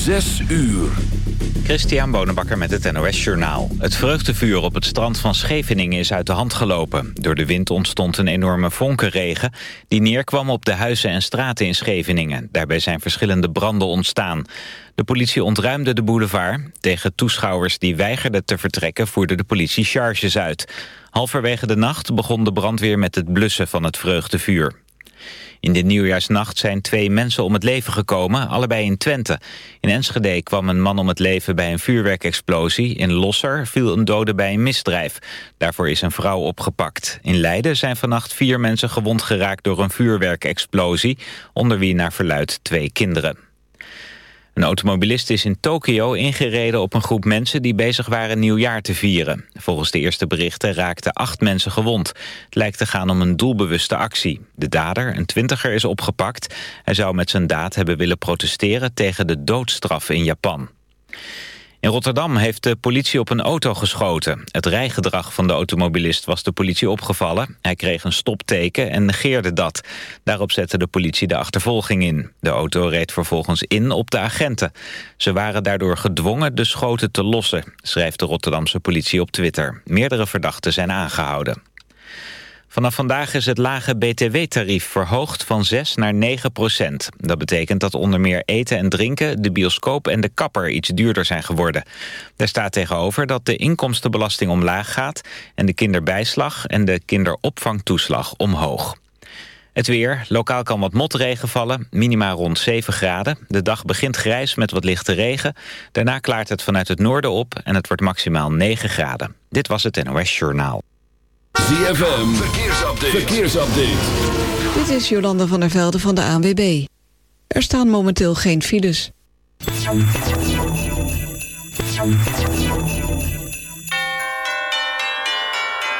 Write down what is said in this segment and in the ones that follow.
Zes uur. Christian Bonenbakker met het NOS Journaal. Het vreugdevuur op het strand van Scheveningen is uit de hand gelopen. Door de wind ontstond een enorme vonkenregen... die neerkwam op de huizen en straten in Scheveningen. Daarbij zijn verschillende branden ontstaan. De politie ontruimde de boulevard. Tegen toeschouwers die weigerden te vertrekken... voerde de politie charges uit. Halverwege de nacht begon de brandweer met het blussen van het vreugdevuur. In de nieuwjaarsnacht zijn twee mensen om het leven gekomen, allebei in Twente. In Enschede kwam een man om het leven bij een vuurwerkexplosie. In Losser viel een dode bij een misdrijf. Daarvoor is een vrouw opgepakt. In Leiden zijn vannacht vier mensen gewond geraakt door een vuurwerkexplosie, onder wie naar verluid twee kinderen. Een automobilist is in Tokio ingereden op een groep mensen die bezig waren nieuwjaar te vieren. Volgens de eerste berichten raakten acht mensen gewond. Het lijkt te gaan om een doelbewuste actie. De dader, een twintiger, is opgepakt. Hij zou met zijn daad hebben willen protesteren tegen de doodstraf in Japan. In Rotterdam heeft de politie op een auto geschoten. Het rijgedrag van de automobilist was de politie opgevallen. Hij kreeg een stopteken en negeerde dat. Daarop zette de politie de achtervolging in. De auto reed vervolgens in op de agenten. Ze waren daardoor gedwongen de schoten te lossen, schrijft de Rotterdamse politie op Twitter. Meerdere verdachten zijn aangehouden. Vanaf vandaag is het lage btw-tarief verhoogd van 6 naar 9 procent. Dat betekent dat onder meer eten en drinken, de bioscoop en de kapper iets duurder zijn geworden. Daar staat tegenover dat de inkomstenbelasting omlaag gaat... en de kinderbijslag en de kinderopvangtoeslag omhoog. Het weer. Lokaal kan wat motregen vallen. Minima rond 7 graden. De dag begint grijs met wat lichte regen. Daarna klaart het vanuit het noorden op en het wordt maximaal 9 graden. Dit was het NOS Journaal. ZFM, verkeersupdate. verkeersupdate. Dit is Jolanda van der Velde van de ANWB. Er staan momenteel geen files.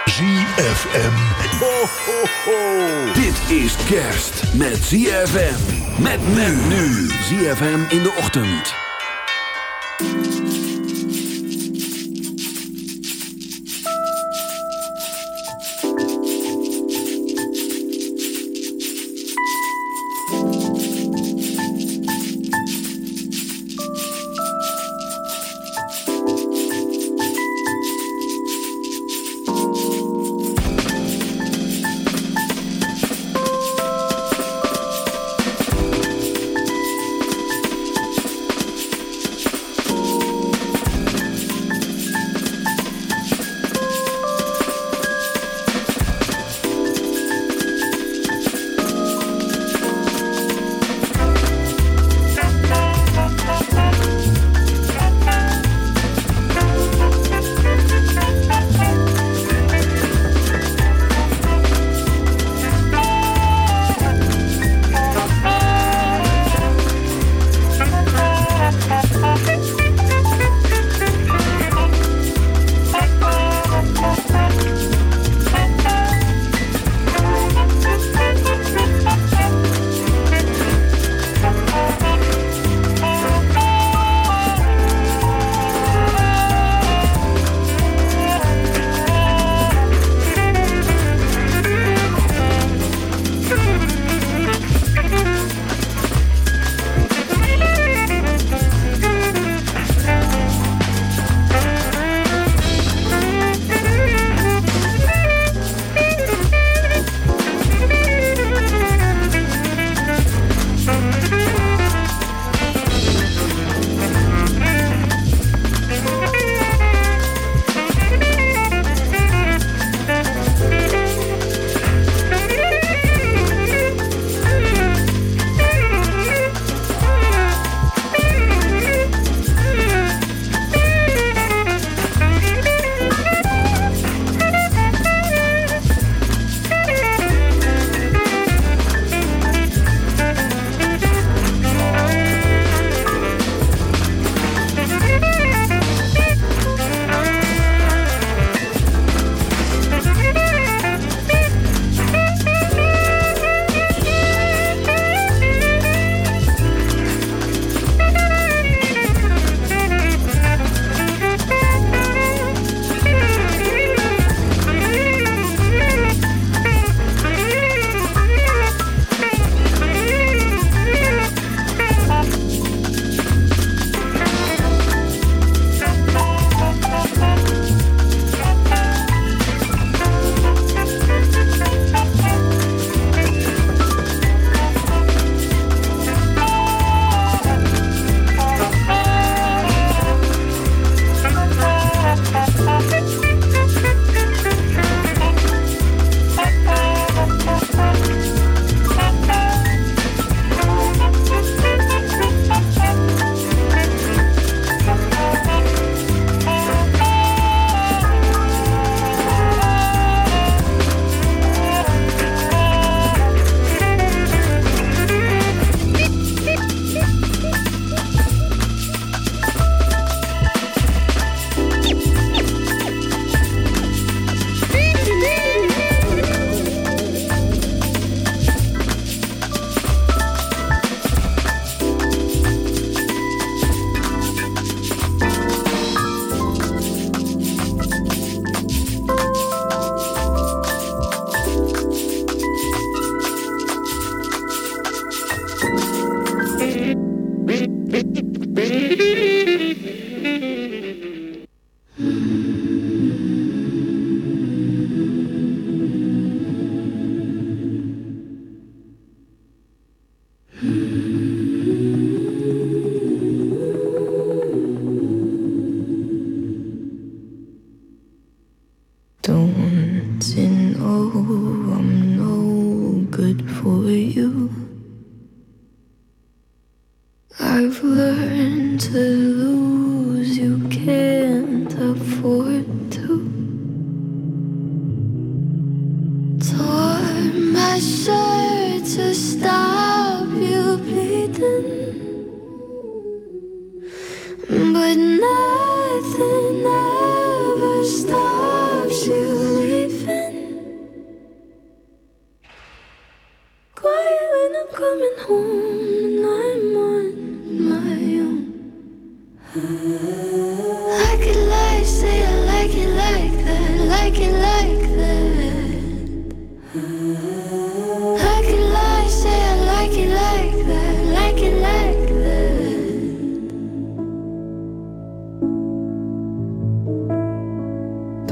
ZFM. Ho, ho, ho. Dit is kerst met ZFM. Met men nu. ZFM in de ochtend.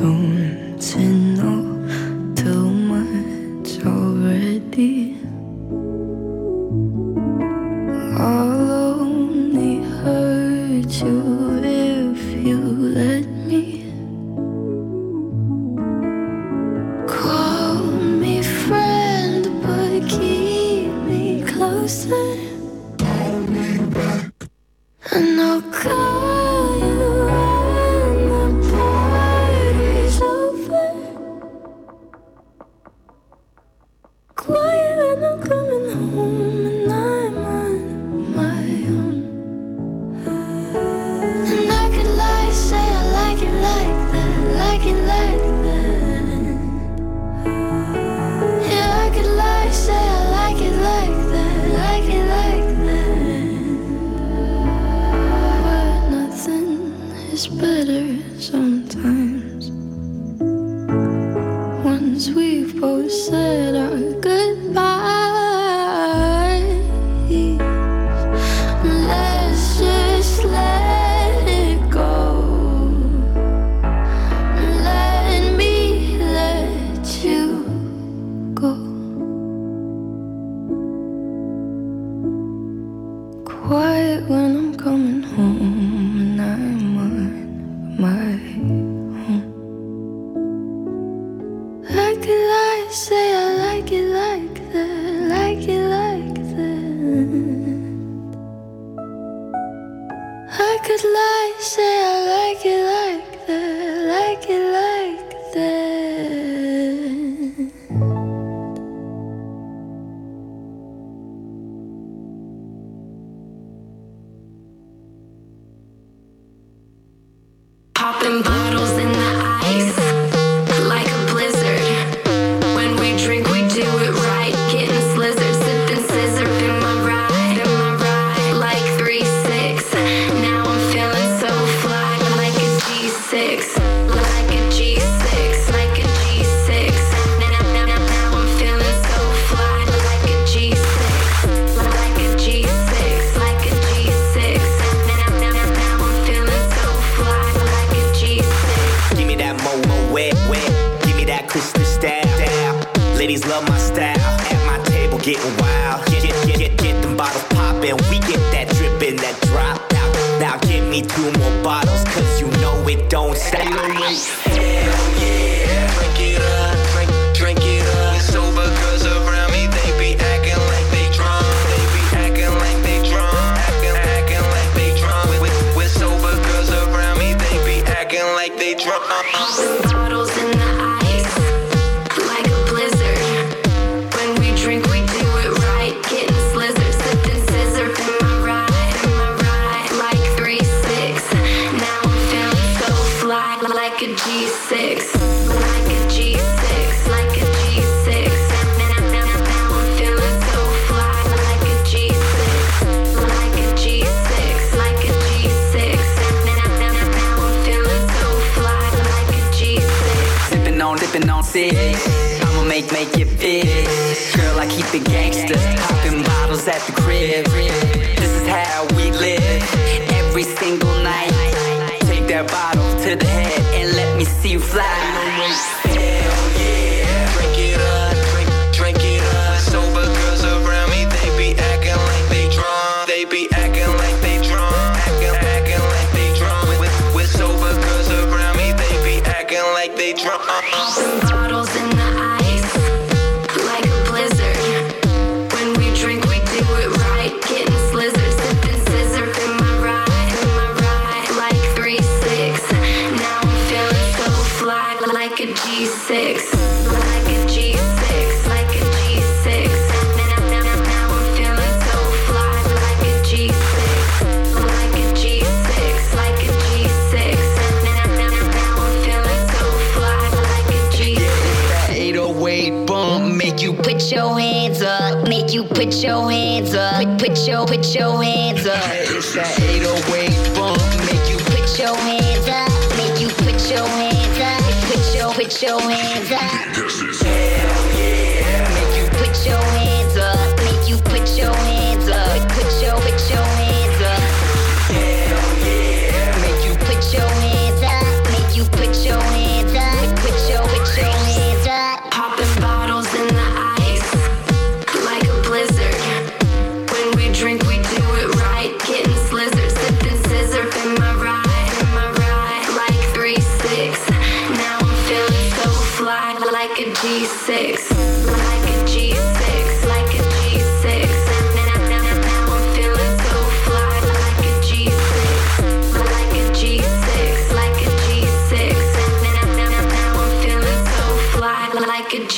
独自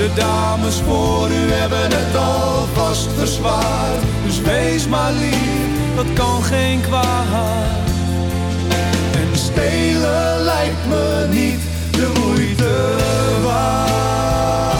De dames voor u hebben het alvast verzwaard. Dus wees maar lief, dat kan geen kwaad. En stelen lijkt me niet de moeite waard.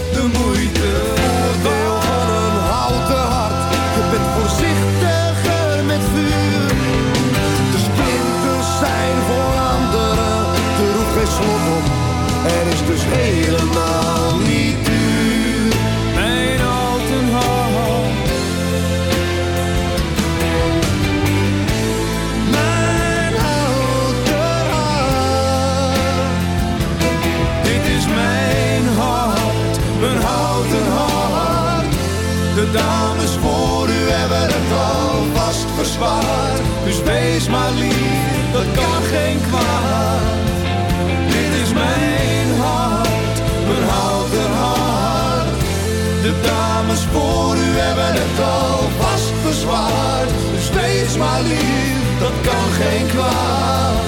dus helemaal niet duur. Mijn houten hart. Mijn houten hart. Dit is mijn hart, mijn houten hart. De dames voor u hebben het alvast verzwaard. Dus wees maar lief, dat kan geen kwaad. Het alvast verzwaard. Dus wees maar lief, dat kan geen kwaad.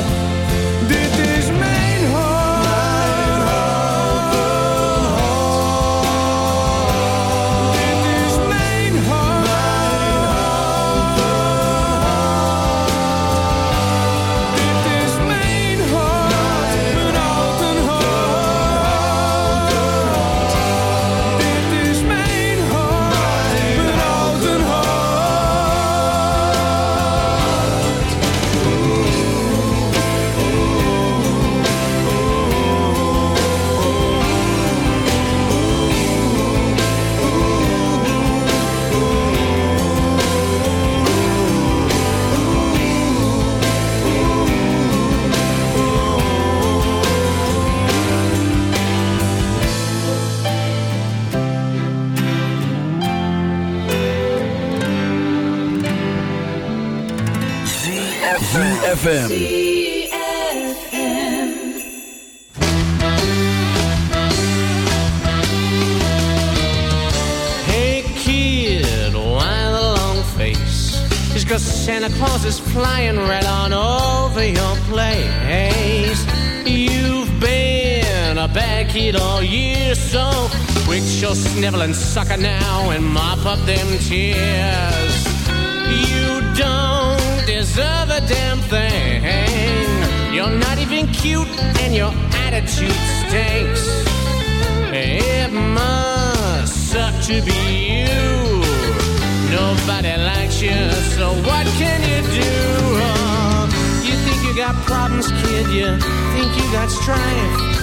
little sniveling sucker now and mop up them tears. You don't deserve a damn thing. You're not even cute and your attitude stinks. It must suck to be you. Nobody likes you, so what can you do? Oh, you think you got problems, kid? You think you got strife?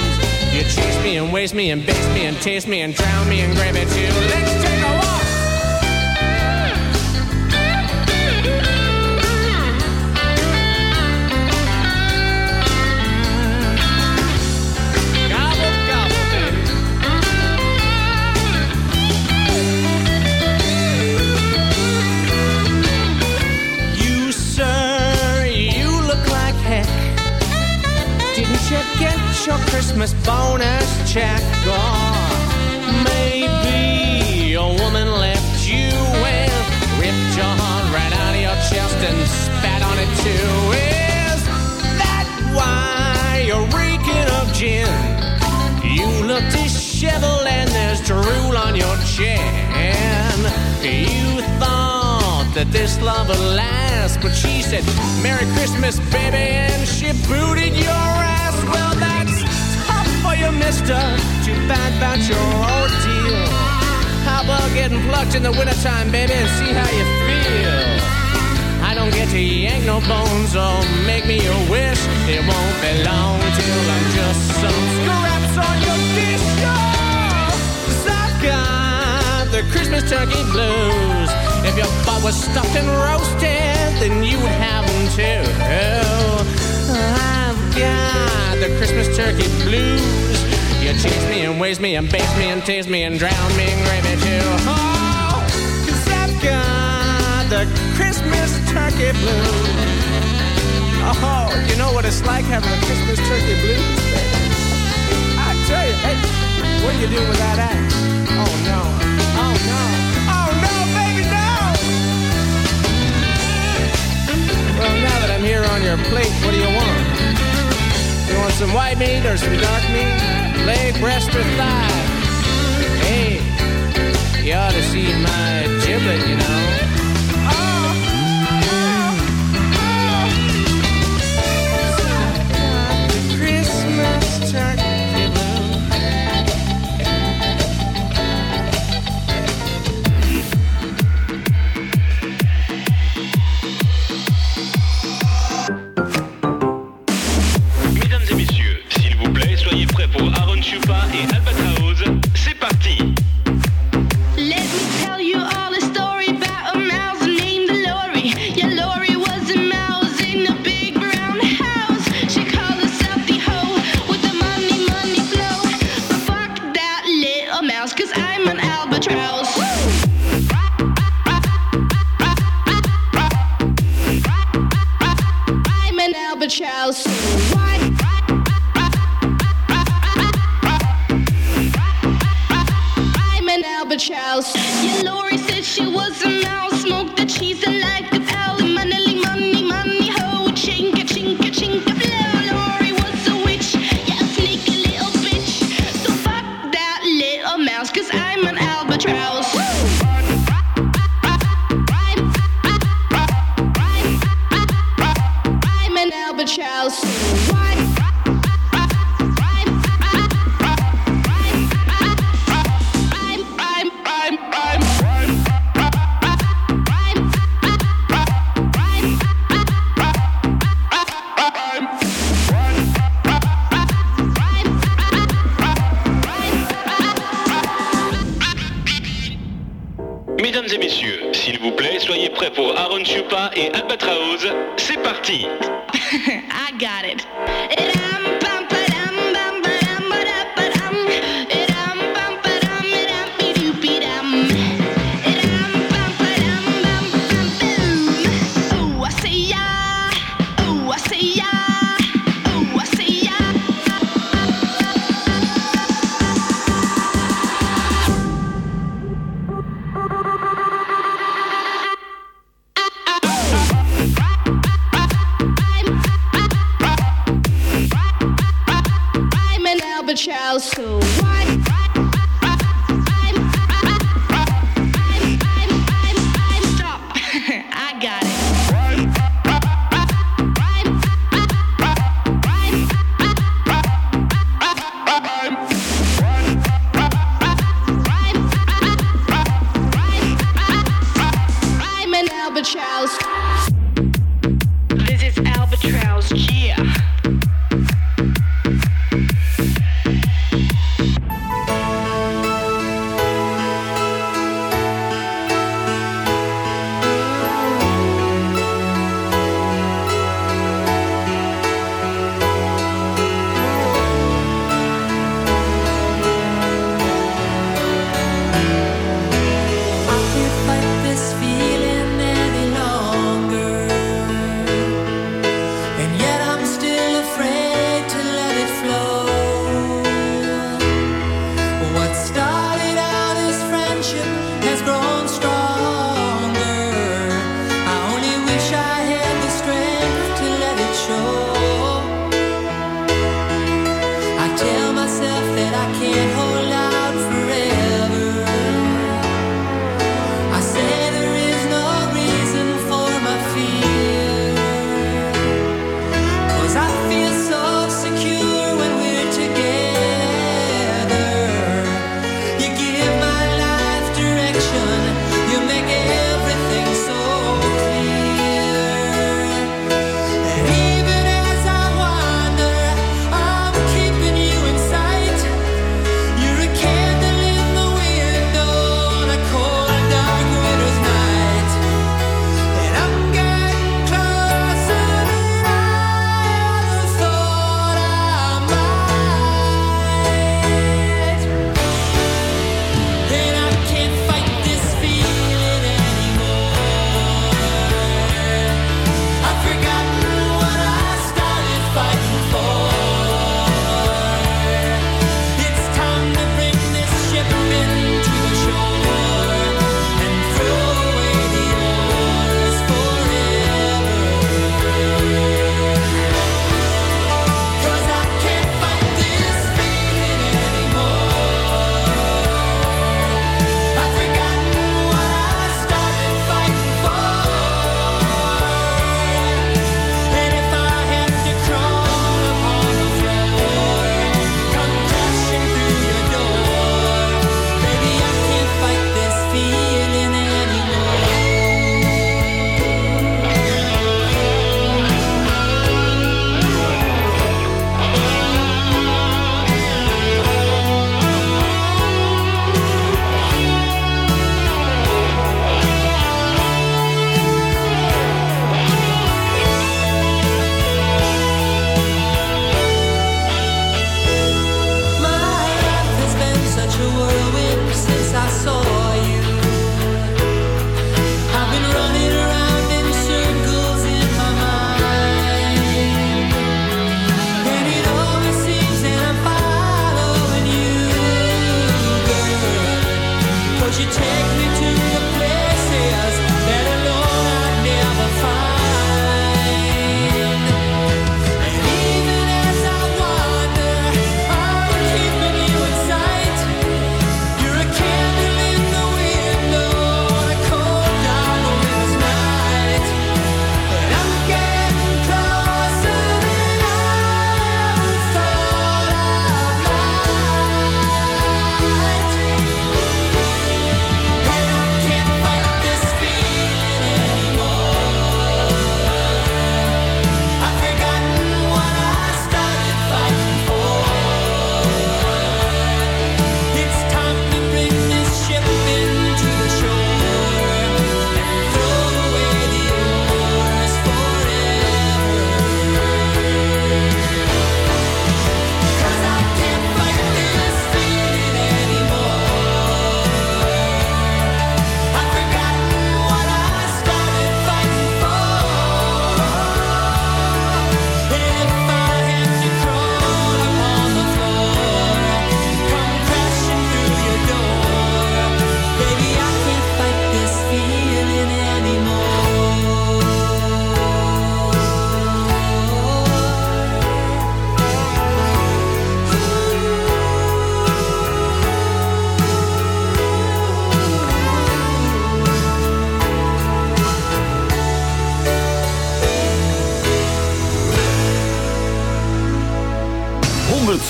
You chase me and waste me and base me and taste me and drown me in gravity. Let's take a extra thigh. Hey, you ought to see my gibbet, you know. Et Albatraoz, c'est parti I got it. And I'm...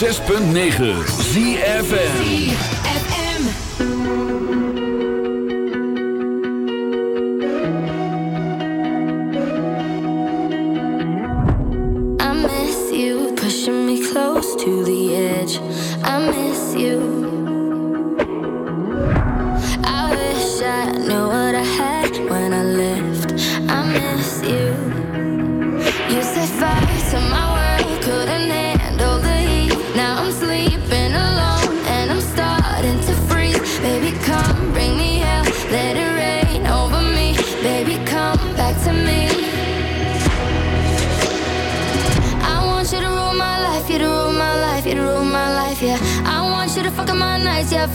106.9 ZFN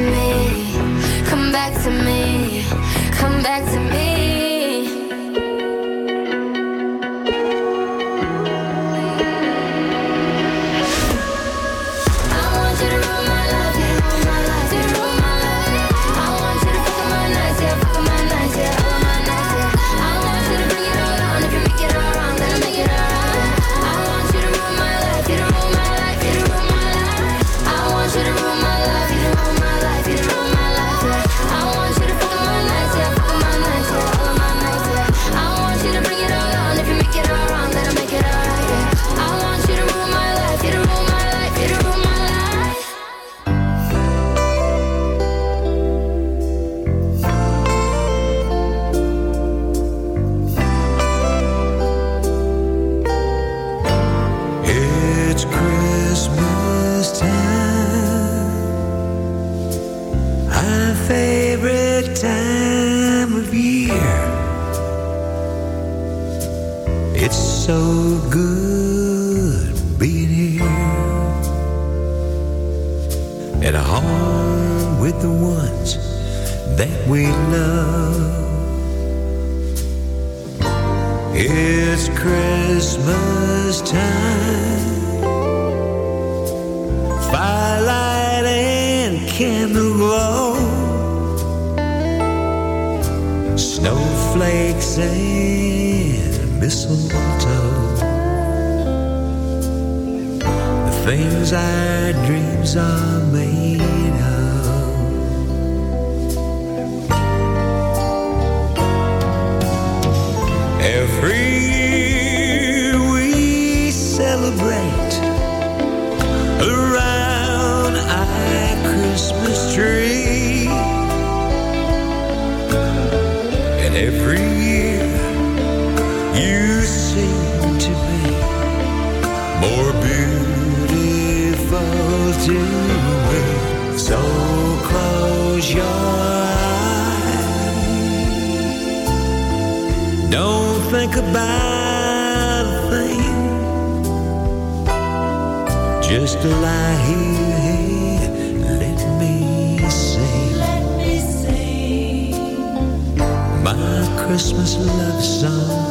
me. It's so good being here at home with the ones that we love. It's Christmas time, firelight and candle glow, snowflakes and mistletoe. The things I dreams are made. So close your eyes. Don't think about a thing. Just lie here. Let me. Let me sing. My Christmas love song.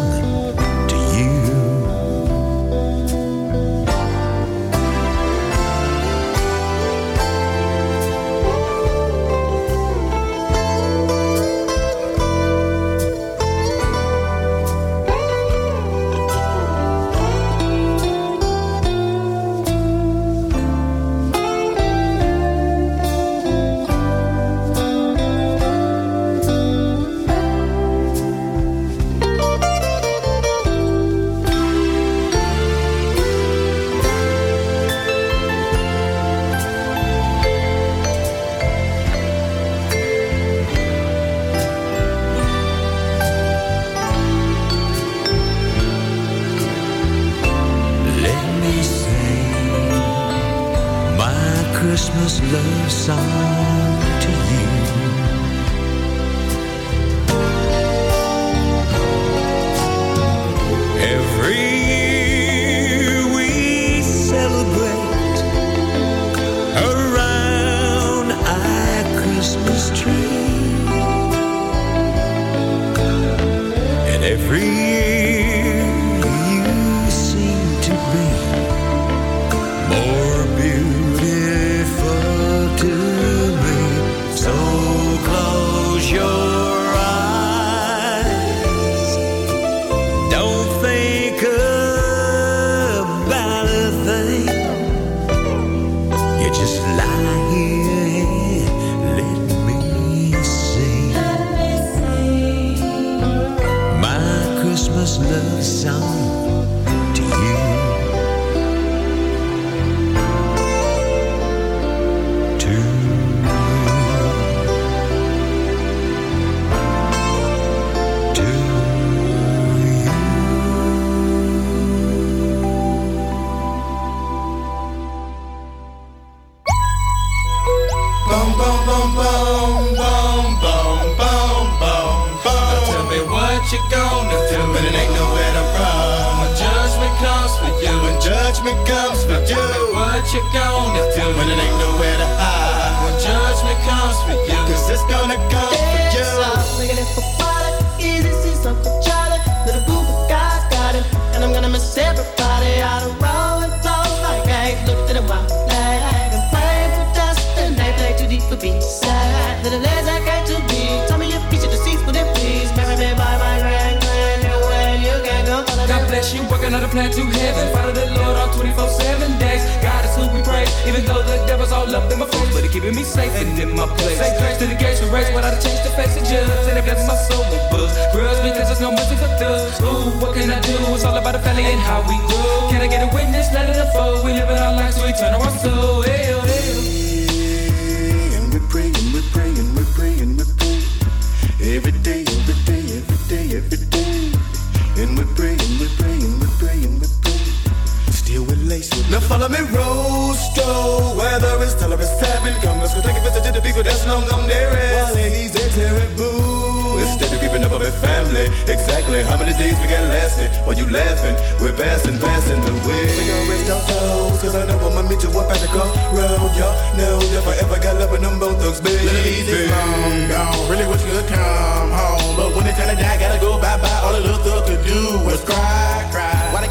Comes for you, when judgment comes for you. What you gonna do when it ain't nowhere to hide. When judgment comes for you, cause it's gonna come for you. It for water, a plan to heaven. Follow the Lord all 24 7 days. God is who we praise, even though the devil's all up in my face. But he keeping me safe and in my place. Say grace to the gates we race, but I'd change the face of judge. And it bless my soul with books. Grudge because there's no mercy for thugs. Ooh, what can I do? It's all about the family and how we grow. Can I get a witness? Let it unfold. We live in our lives, we turn our soul. Hey, oh, oh. And we're praying, we're praying, we're praying, we're praying. Every day, follow me, Rosto. Whether it's tell or it's seven, come, let's go take a visit to the people that's long gone there is. While ladies, they're terrible. Instead of keeping up with family, exactly how many days we got lasting? While you laughing, we're passing, passing the way. We gon' rest our souls, cause I know I'ma meet you up at the crossroad. Y'all know if I ever got love with them both thugs, baby. Easy, long gone. Really wish you could come home. But when it's time to die, gotta go bye bye. All the little thug could do was cry,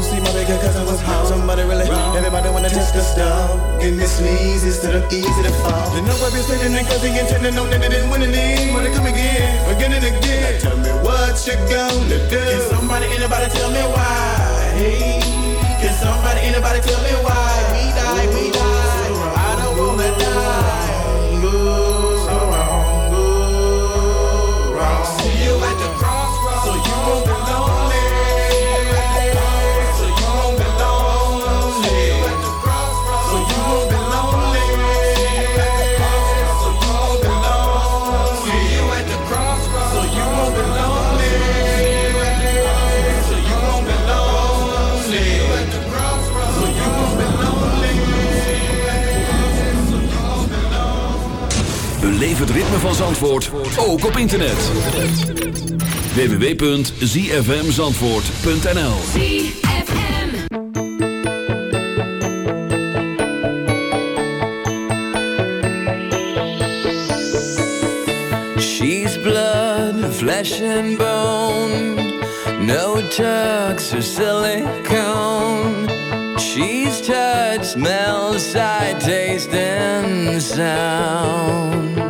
Y'all? See my bigger cousin was home. Somebody really, everybody wanna test the stone. And this is to the easy to fall. You know I've been sitting and he intending on that it didn't win any. Wanna come again, again and again. Now tell me What you gonna do? Can somebody, anybody tell me why? Hey, can somebody, anybody tell me why? Het ritme van Zandvoort ook op internet. www.zfmzandvoort.nl She's blood, flesh and bone. No tux or silicone. She's touch, smell, sight, taste, and sound.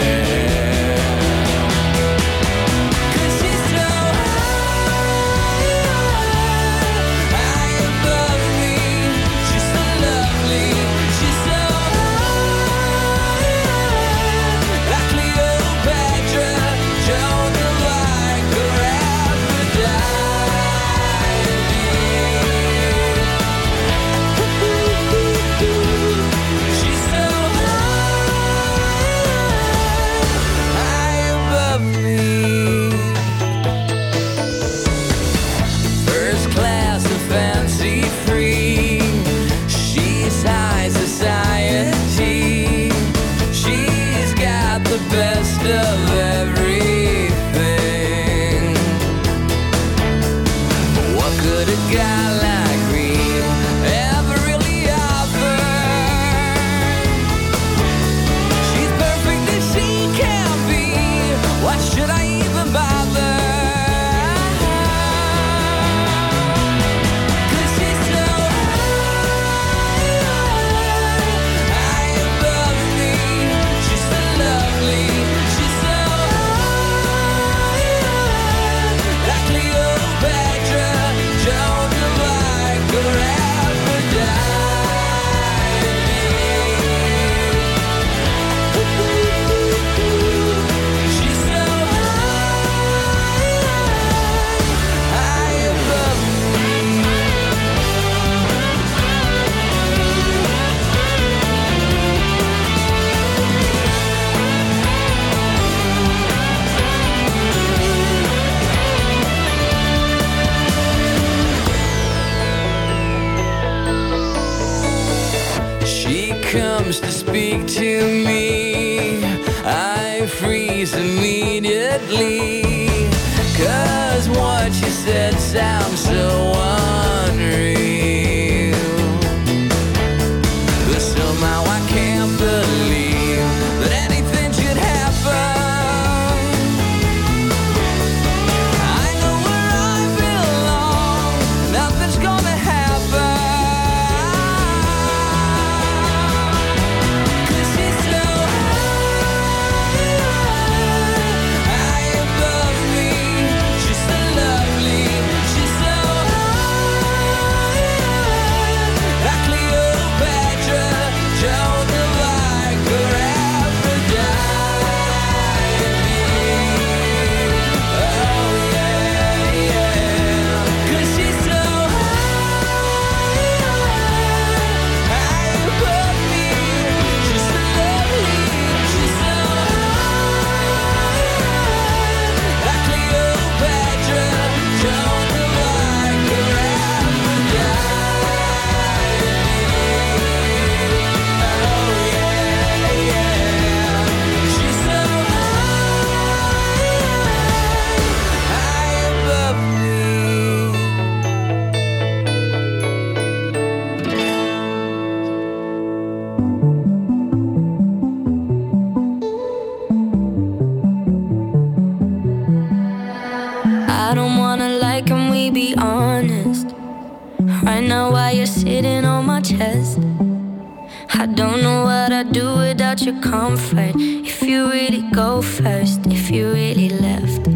comfort if you really go first, if you really left.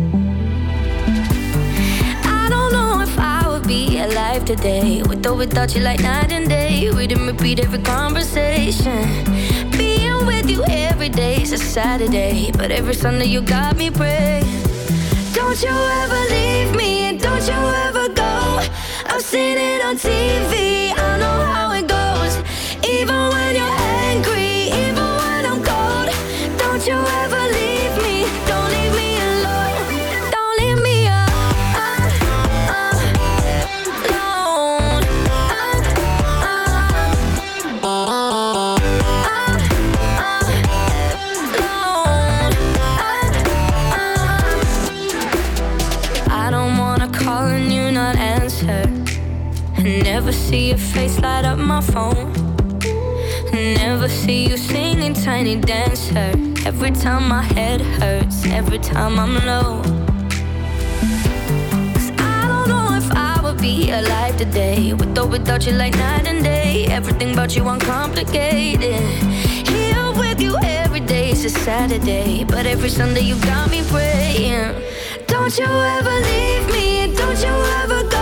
I don't know if I would be alive today, with or without you like night and day. We didn't repeat every conversation. Being with you every day's a Saturday, but every Sunday you got me praying. Don't you ever leave me, and don't you ever go. I've seen it on TV. I'm my phone. Never see you singing Tiny Dancer. Every time my head hurts, every time I'm low. Cause I don't know if I would be alive today. With or without you, like night and day. Everything about you uncomplicated. Here with you every day every day's a Saturday. But every Sunday you got me praying. Don't you ever leave me, don't you ever go.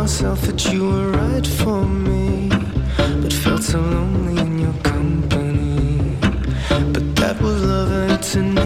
myself that you were right for me, but felt so lonely in your company. But that was love and it's an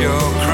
your crying.